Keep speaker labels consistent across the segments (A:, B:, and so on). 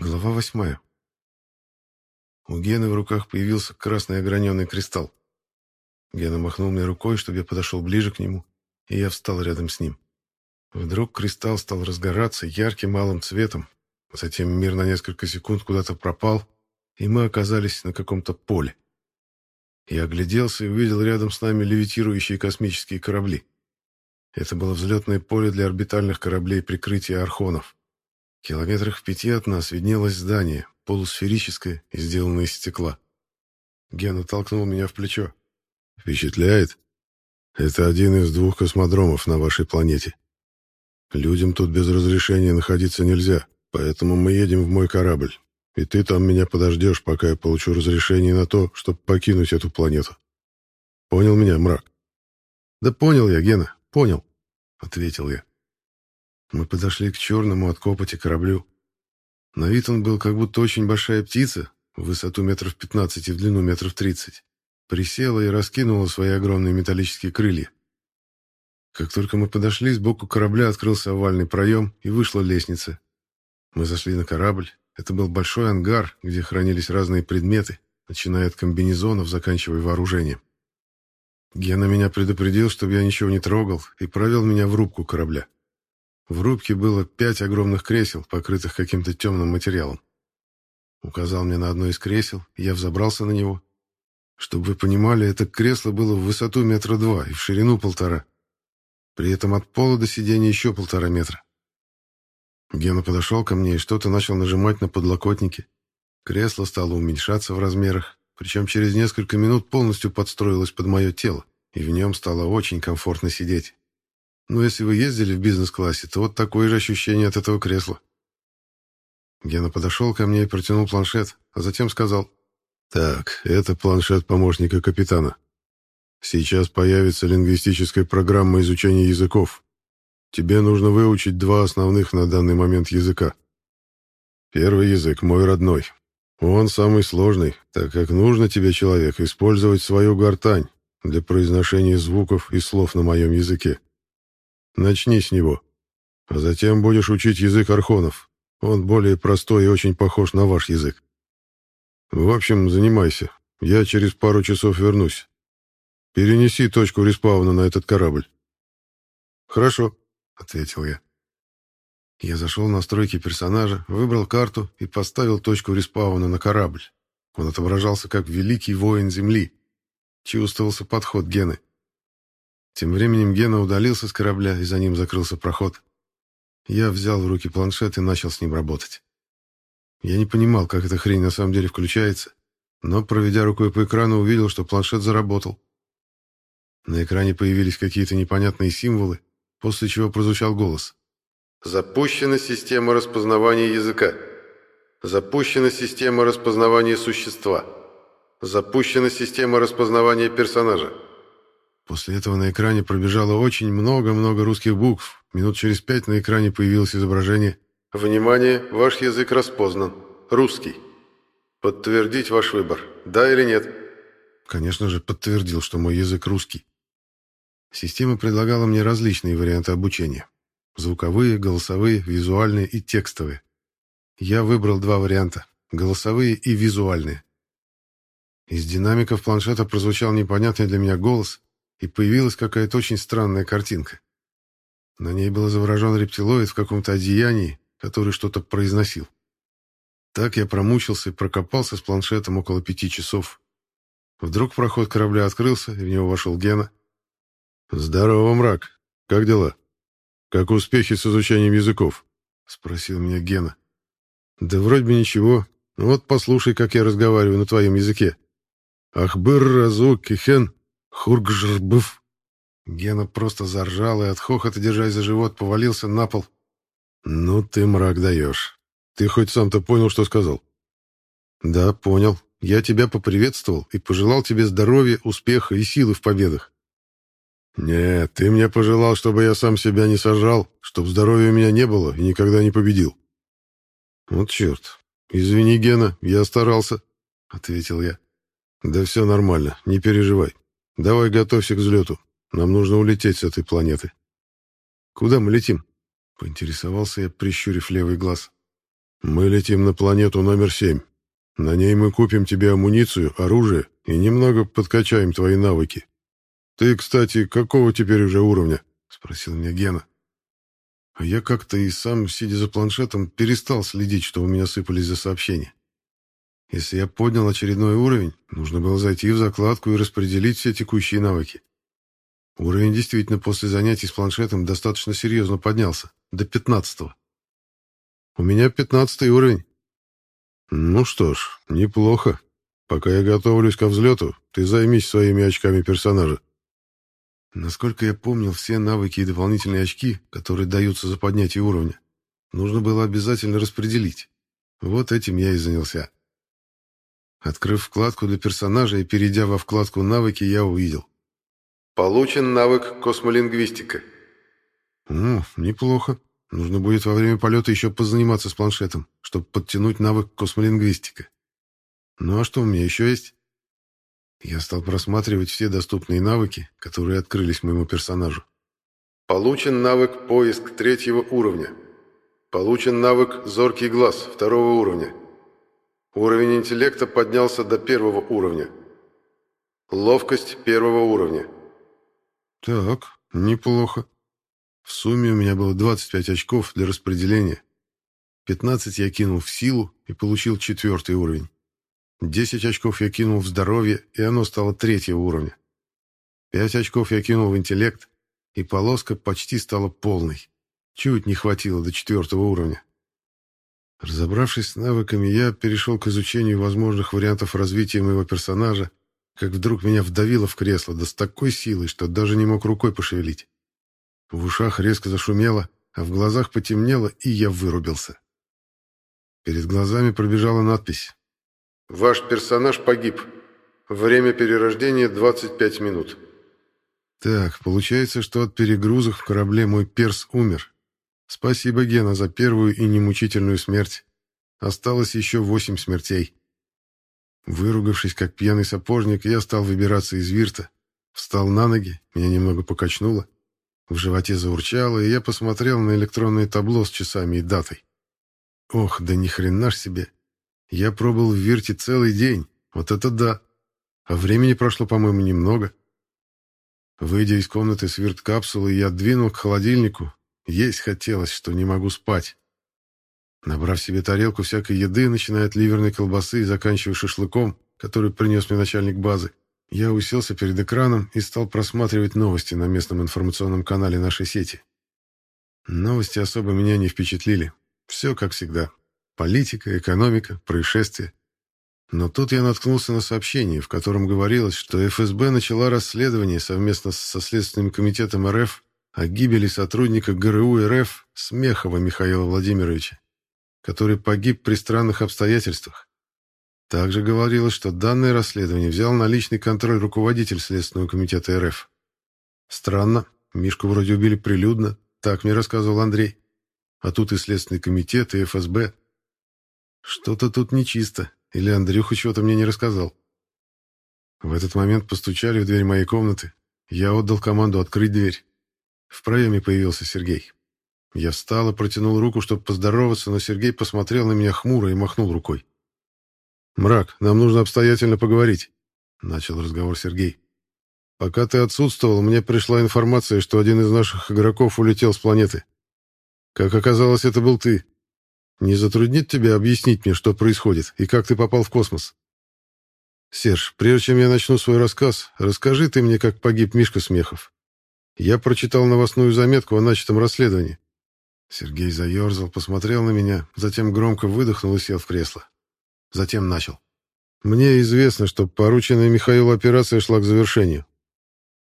A: Глава восьмая. У Гены в руках появился красный ограненный кристалл. Гена махнул мне рукой, чтобы я подошел ближе к нему, и я встал рядом с ним. Вдруг кристалл стал разгораться ярким малым цветом, затем мир на несколько секунд куда-то пропал, и мы оказались на каком-то поле. Я огляделся и увидел рядом с нами левитирующие космические корабли. Это было взлетное поле для орбитальных кораблей прикрытия архонов. Километрах в пяти от нас виднелось здание, полусферическое и сделанное из стекла. Гена толкнул меня в плечо. «Впечатляет? Это один из двух космодромов на вашей планете. Людям тут без разрешения находиться нельзя, поэтому мы едем в мой корабль. И ты там меня подождешь, пока я получу разрешение на то, чтобы покинуть эту планету. Понял меня, мрак?» «Да понял я, Гена, понял», — ответил я. Мы подошли к черному от копоти кораблю. На вид он был как будто очень большая птица, в высоту метров пятнадцать и в длину метров тридцать. Присела и раскинула свои огромные металлические крылья. Как только мы подошли, сбоку корабля открылся овальный проем и вышла лестница. Мы зашли на корабль. Это был большой ангар, где хранились разные предметы, начиная от комбинезонов, заканчивая вооружением. Гена меня предупредил, чтобы я ничего не трогал, и провел меня в рубку корабля. В рубке было пять огромных кресел, покрытых каким-то темным материалом. Указал мне на одно из кресел, я взобрался на него. Чтобы вы понимали, это кресло было в высоту метра два и в ширину полтора. При этом от пола до сиденья еще полтора метра. Гена подошел ко мне и что-то начал нажимать на подлокотники. Кресло стало уменьшаться в размерах, причем через несколько минут полностью подстроилось под мое тело, и в нем стало очень комфортно сидеть. Но если вы ездили в бизнес-классе, то вот такое же ощущение от этого кресла. Гена подошел ко мне и протянул планшет, а затем сказал, «Так, это планшет помощника капитана. Сейчас появится лингвистическая программа изучения языков. Тебе нужно выучить два основных на данный момент языка. Первый язык мой родной. Он самый сложный, так как нужно тебе, человек, использовать свою гортань для произношения звуков и слов на моем языке. Начни с него. А затем будешь учить язык архонов. Он более простой и очень похож на ваш язык. В общем, занимайся. Я через пару часов вернусь. Перенеси точку респауна на этот корабль. Хорошо, ответил я. Я зашел в настройки персонажа, выбрал карту и поставил точку респауна на корабль. Он отображался как великий воин Земли. Чувствовался подход Гены. Тем временем Гена удалился с корабля, и за ним закрылся проход. Я взял в руки планшет и начал с ним работать. Я не понимал, как эта хрень на самом деле включается, но, проведя рукой по экрану, увидел, что планшет заработал. На экране появились какие-то непонятные символы, после чего прозвучал голос. «Запущена система распознавания языка. Запущена система распознавания существа. Запущена система распознавания персонажа». После этого на экране пробежало очень много-много русских букв. Минут через пять на экране появилось изображение «Внимание, ваш язык распознан. Русский. Подтвердить ваш выбор. Да или нет?» Конечно же, подтвердил, что мой язык русский. Система предлагала мне различные варианты обучения. Звуковые, голосовые, визуальные и текстовые. Я выбрал два варианта – голосовые и визуальные. Из динамиков планшета прозвучал непонятный для меня голос, и появилась какая-то очень странная картинка. На ней был изображен рептилоид в каком-то одеянии, который что-то произносил. Так я промучился и прокопался с планшетом около пяти часов. Вдруг проход корабля открылся, и в него вошел Гена. «Здорово, мрак. Как дела? Как успехи с изучением языков?» — спросил меня Гена. «Да вроде бы ничего. Вот послушай, как я разговариваю на твоем языке. Ахбыр разук кихен Хургжрбыв. Гена просто заржал и от хохота, держась за живот, повалился на пол. «Ну ты, мрак, даешь. Ты хоть сам-то понял, что сказал?» «Да, понял. Я тебя поприветствовал и пожелал тебе здоровья, успеха и силы в победах». «Нет, ты мне пожелал, чтобы я сам себя не сажал, чтобы здоровья у меня не было и никогда не победил». «Вот черт. Извини, Гена, я старался», — ответил я. «Да все нормально, не переживай. Давай готовься к взлету. Нам нужно улететь с этой планеты. Куда мы летим? Поинтересовался я, прищурив левый глаз.
B: Мы летим на планету номер семь. На ней мы купим тебе амуницию, оружие и немного подкачаем твои навыки. Ты, кстати, какого теперь уже уровня? Спросил меня Гена.
A: А я как-то и сам, сидя за планшетом, перестал следить, что у меня сыпались за сообщения. Если я поднял очередной уровень, нужно было зайти в закладку и распределить все текущие навыки. Уровень действительно после занятий с планшетом достаточно серьезно поднялся, до пятнадцатого. У меня пятнадцатый уровень.
B: Ну что ж, неплохо. Пока я готовлюсь ко взлету, ты займись своими очками персонажа.
A: Насколько я помнил, все навыки и дополнительные очки, которые даются за поднятие уровня, нужно было обязательно распределить. Вот этим я и занялся. Открыв вкладку для персонажа и перейдя во вкладку «Навыки», я увидел. Получен навык «Космолингвистика». Ну, неплохо. Нужно будет во время полета еще позаниматься с планшетом, чтобы подтянуть навык «Космолингвистика». Ну а что у меня еще есть? Я стал просматривать все доступные навыки, которые открылись моему персонажу. Получен навык «Поиск» третьего уровня. Получен навык «Зоркий глаз» второго уровня. Уровень интеллекта поднялся до первого уровня. Ловкость первого уровня. Так, неплохо. В сумме у меня было 25 очков для распределения. 15 я кинул в силу и получил четвертый уровень. 10 очков я кинул в здоровье, и оно стало третьего уровня. 5 очков я кинул в интеллект, и полоска почти стала полной. Чуть не хватило до четвертого уровня. Разобравшись с навыками, я перешел к изучению возможных вариантов развития моего персонажа, как вдруг меня вдавило в кресло, да с такой силой, что даже не мог рукой пошевелить. В ушах резко зашумело, а в глазах потемнело, и я вырубился. Перед глазами пробежала надпись Ваш персонаж погиб. Время перерождения 25 минут. Так, получается, что от перегрузок в корабле мой перс умер. Спасибо, Гена, за первую и немучительную смерть. Осталось еще восемь смертей. Выругавшись, как пьяный сапожник, я стал выбираться из вирта. Встал на ноги, меня немного покачнуло. В животе заурчало, и я посмотрел на электронное табло с часами и датой. Ох, да ни хрена ж себе. Я пробыл в Вирте целый день. Вот это да. А времени прошло, по-моему, немного. Выйдя из комнаты с вирт-капсулы, я двинул к холодильнику. Есть хотелось, что не могу спать. Набрав себе тарелку всякой еды, начиная от ливерной колбасы и заканчивая шашлыком, который принес мне начальник базы, я уселся перед экраном и стал просматривать новости на местном информационном канале нашей сети. Новости особо меня не впечатлили. Все как всегда. Политика, экономика, происшествия. Но тут я наткнулся на сообщение, в котором говорилось, что ФСБ начала расследование совместно со Следственным комитетом РФ о гибели сотрудника ГРУ РФ Смехова Михаила Владимировича, который погиб при странных обстоятельствах. Также говорилось, что данное расследование взял на личный контроль руководитель Следственного комитета РФ. Странно, Мишку вроде убили прилюдно, так мне рассказывал Андрей. А тут и Следственный комитет, и ФСБ. Что-то тут нечисто, или Андрюха чего-то мне не рассказал. В этот момент постучали в дверь моей комнаты. Я отдал команду открыть дверь. В проеме появился Сергей. Я встал и протянул руку, чтобы поздороваться, но Сергей посмотрел на меня хмуро и махнул рукой. «Мрак, нам нужно обстоятельно поговорить», — начал разговор Сергей. «Пока ты отсутствовал, мне пришла информация, что один из наших игроков улетел с планеты. Как оказалось, это был ты. Не затруднит тебя объяснить мне, что происходит и как ты попал в космос? Серж, прежде чем я начну свой рассказ, расскажи ты мне, как погиб Мишка Смехов. Я прочитал новостную заметку о начатом расследовании. Сергей заерзал, посмотрел на меня, затем громко выдохнул и сел в кресло. Затем начал. Мне известно, что порученная Михаилу операция шла к завершению.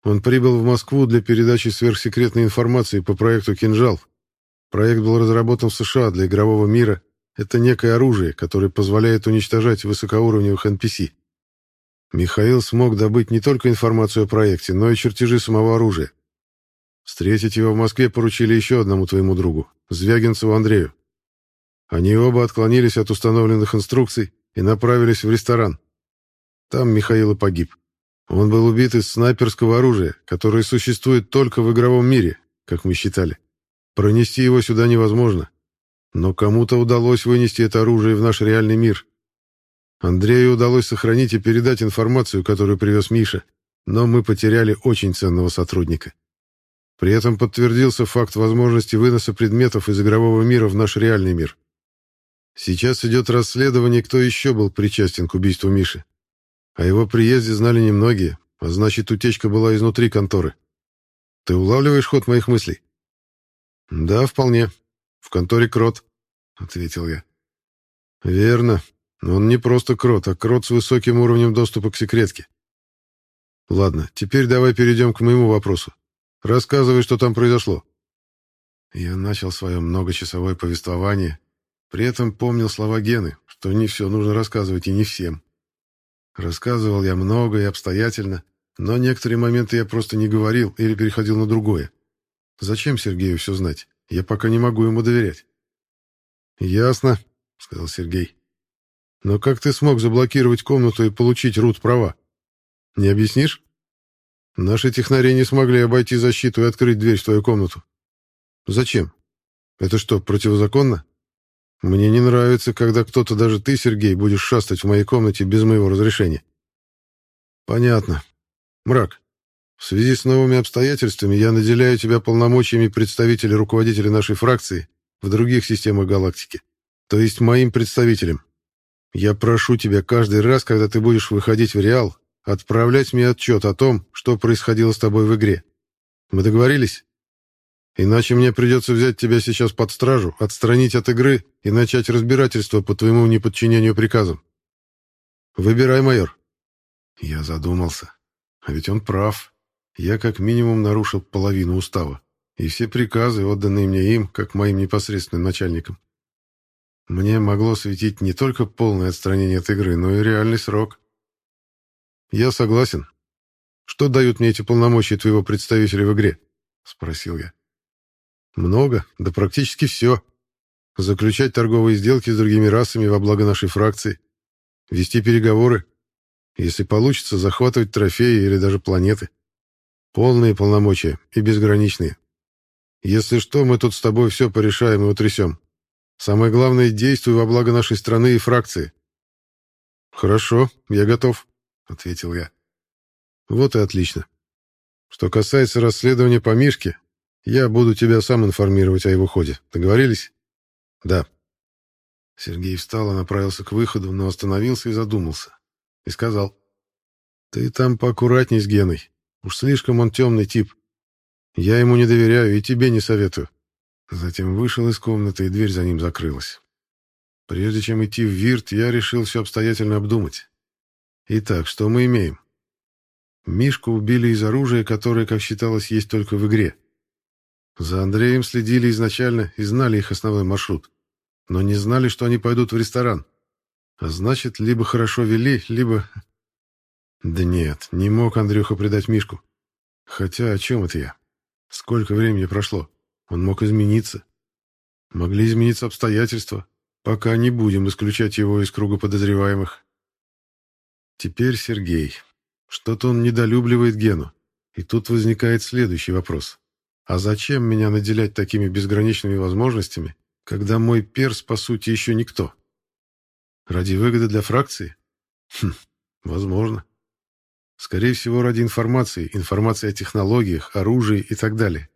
A: Он прибыл в Москву для передачи сверхсекретной информации по проекту «Кинжал», Проект был разработан в США для игрового мира. Это некое оружие, которое позволяет уничтожать высокоуровневых NPC. Михаил смог добыть не только информацию о проекте, но и чертежи самого оружия. Встретить его в Москве поручили еще одному твоему другу, Звягинцеву Андрею. Они оба отклонились от установленных инструкций и направились в ресторан. Там Михаил и погиб. Он был убит из снайперского оружия, которое существует только в игровом мире, как мы считали. Пронести его сюда невозможно. Но кому-то удалось вынести это оружие в наш реальный мир. Андрею удалось сохранить и передать информацию, которую привез Миша, но мы потеряли очень ценного сотрудника. При этом подтвердился факт возможности выноса предметов из игрового мира в наш реальный мир. Сейчас идет расследование, кто еще был причастен к убийству Миши. О его приезде знали немногие, а значит, утечка была изнутри конторы. Ты улавливаешь ход моих мыслей? Да, вполне. В конторе Крот, ответил я. Верно. Но он не просто Крот, а Крот с высоким уровнем доступа к секретке. Ладно, теперь давай перейдем к моему вопросу. Рассказывай, что там произошло. Я начал свое многочасовое повествование, при этом помнил слова Гены, что не все нужно рассказывать и не всем. Рассказывал я много и обстоятельно, но некоторые моменты я просто не говорил или переходил на другое. Зачем Сергею все знать? Я пока не могу ему доверять. «Ясно», — сказал Сергей. «Но как ты смог заблокировать комнату и получить рут права? Не объяснишь? Наши технари не смогли обойти защиту и открыть дверь в твою комнату. Зачем? Это что, противозаконно? Мне не нравится, когда кто-то, даже ты, Сергей, будешь шастать в моей комнате без моего разрешения. Понятно. Мрак, в связи с новыми обстоятельствами я наделяю тебя полномочиями представителя руководителя нашей фракции в других системах галактики, то есть моим представителем. Я прошу тебя каждый раз, когда ты будешь выходить в Реал, отправлять мне отчет о том, что происходило с тобой в игре. Мы договорились? Иначе мне придется взять тебя сейчас под стражу, отстранить от игры и начать разбирательство по твоему неподчинению приказам. Выбирай, майор. Я задумался. А ведь он прав. Я как минимум нарушил половину устава. И все приказы, отданные мне им, как моим непосредственным начальникам. Мне могло светить не только полное отстранение от игры, но и реальный срок. Я согласен. Что дают мне эти полномочия твоего представителя в игре? Спросил я. Много, да практически все. Заключать торговые сделки с другими расами во благо нашей фракции. Вести переговоры. Если получится, захватывать трофеи или даже планеты. Полные полномочия и безграничные. Если что, мы тут с тобой все порешаем и утрясем. Самое главное, действуй во благо нашей страны и фракции. Хорошо, я готов, ответил я. Вот и отлично. Что касается расследования по Мишке, я буду тебя сам информировать о его ходе. Договорились? Да. Сергей встал и направился к выходу, но остановился и задумался. И сказал. Ты там поаккуратней с Геной. Уж слишком он темный тип. Я ему не доверяю и тебе не советую. Затем вышел из комнаты, и дверь за ним закрылась. Прежде чем идти в Вирт, я решил все обстоятельно обдумать. Итак, что мы имеем? Мишку убили из оружия, которое, как считалось, есть только в игре. За Андреем следили изначально и знали их основной маршрут, но не знали, что они пойдут в ресторан. А значит, либо хорошо вели, либо... Да нет, не мог Андрюха предать Мишку. Хотя о чем это я? Сколько времени прошло? Он мог измениться. Могли измениться обстоятельства. Пока не будем исключать его из круга подозреваемых. Теперь Сергей. Что-то он недолюбливает Гену. И тут возникает следующий вопрос. А зачем меня наделять такими безграничными возможностями, когда мой перс, по сути, еще никто? Ради выгоды для фракции? Хм, возможно. Скорее всего, ради информации, информации о технологиях, оружии и так далее.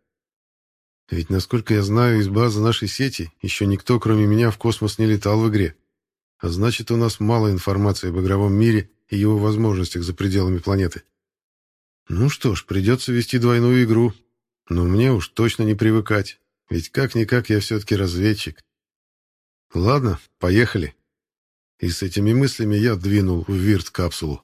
A: Ведь, насколько я знаю, из базы нашей сети еще никто, кроме меня, в космос не летал в игре. А значит, у нас мало информации об игровом мире и его возможностях за пределами планеты. Ну что ж, придется вести двойную игру, но мне уж точно не привыкать, ведь как-никак я все-таки разведчик. Ладно, поехали. И с этими мыслями я двинул в вирт-капсулу.